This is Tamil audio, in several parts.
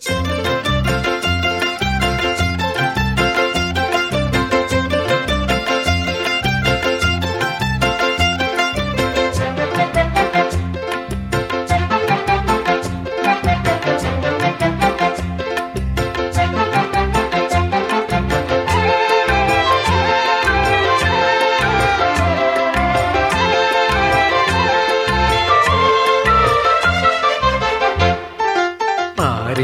Thank you.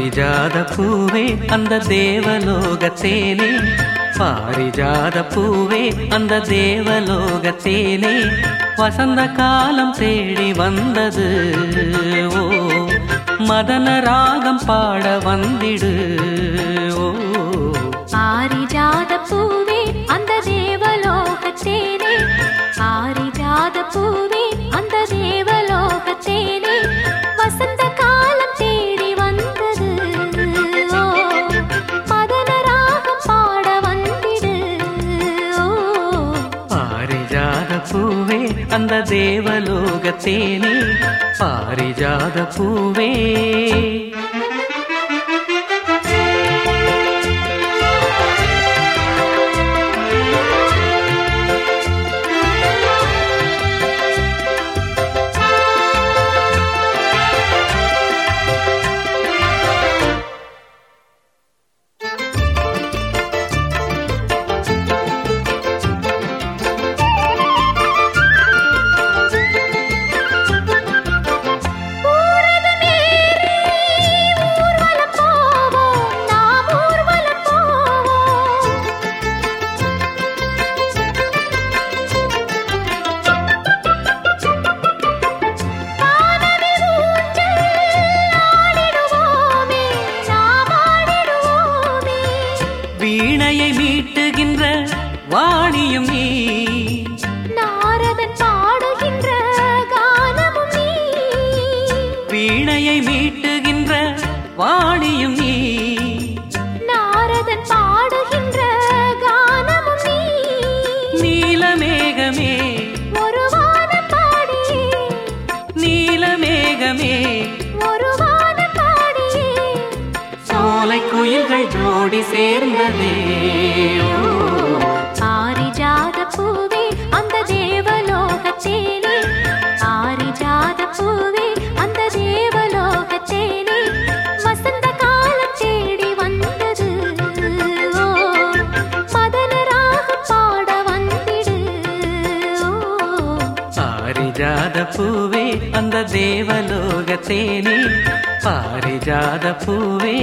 பாரிஜாத பூவே அந்த தேவலோகத்தேனே பாரிஜாத பூவே அந்த தேவலோகத்தேனே வசந்த காலம் தேடி வந்தது. ஓ மதன ராகம் பாட வந்திடு. அந்த தேவலோகத்தேனே பாரிஜாத பூவே. வீணையை மீட்டுகின்ற வாணியும் நீ. நாரதன் பாடுகின்ற கானமும் நீ. வீணையை மீட்டுகின்ற வாணியும் நீ. நாரதன் பாடுகின்ற கானமும் நீ. நீலமேகமே. ஒரு வானம் பாடியே. நீலமேகமே. சோலை குயில்கள் ஜோடி சேர்ந்ததே. பாரிஜாத பூவே அந்த தேவலோகத்தேனே பாரிஜாத பூவே அந்த தேவலோகத்தேனே வசந்த காலம் தேடி வந்தது. ஓ. மதன ராகம் பாட வந்திடு. பாரிஜாத பூவே அந்த தேவலோகத்தேனே பாரிஜாத பூவே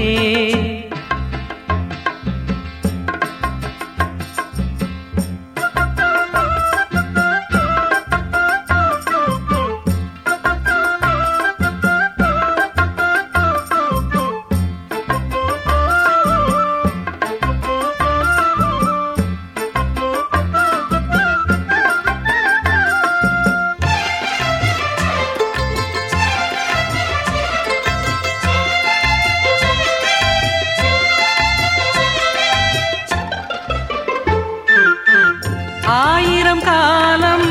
ஆயிரம் காலம்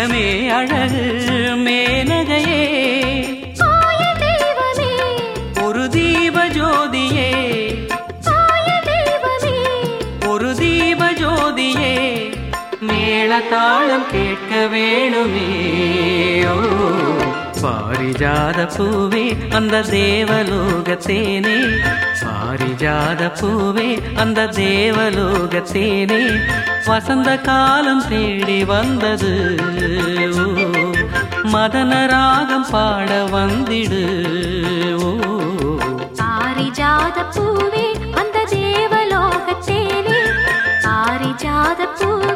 ஓவியமே அழகு மேனகையே ஒரு தீப ஜோதியே. ஒரு தீப ஜோதியே. மேள தாளம் கேட்க வேணுமே. ஓ. பாரிஜாத பூவே அந்த தேவலோகத்தேனே. பாரிஜாத பூவே அந்த தேவலோகத்தேனே. வசந்த காலம் தேடி வந்தது. மதன ராகம் பாட வந்திடு. ஓ. பாரிஜாத பூவே அந்த தேவலோகத்தேனே. பாரிஜாத பூவே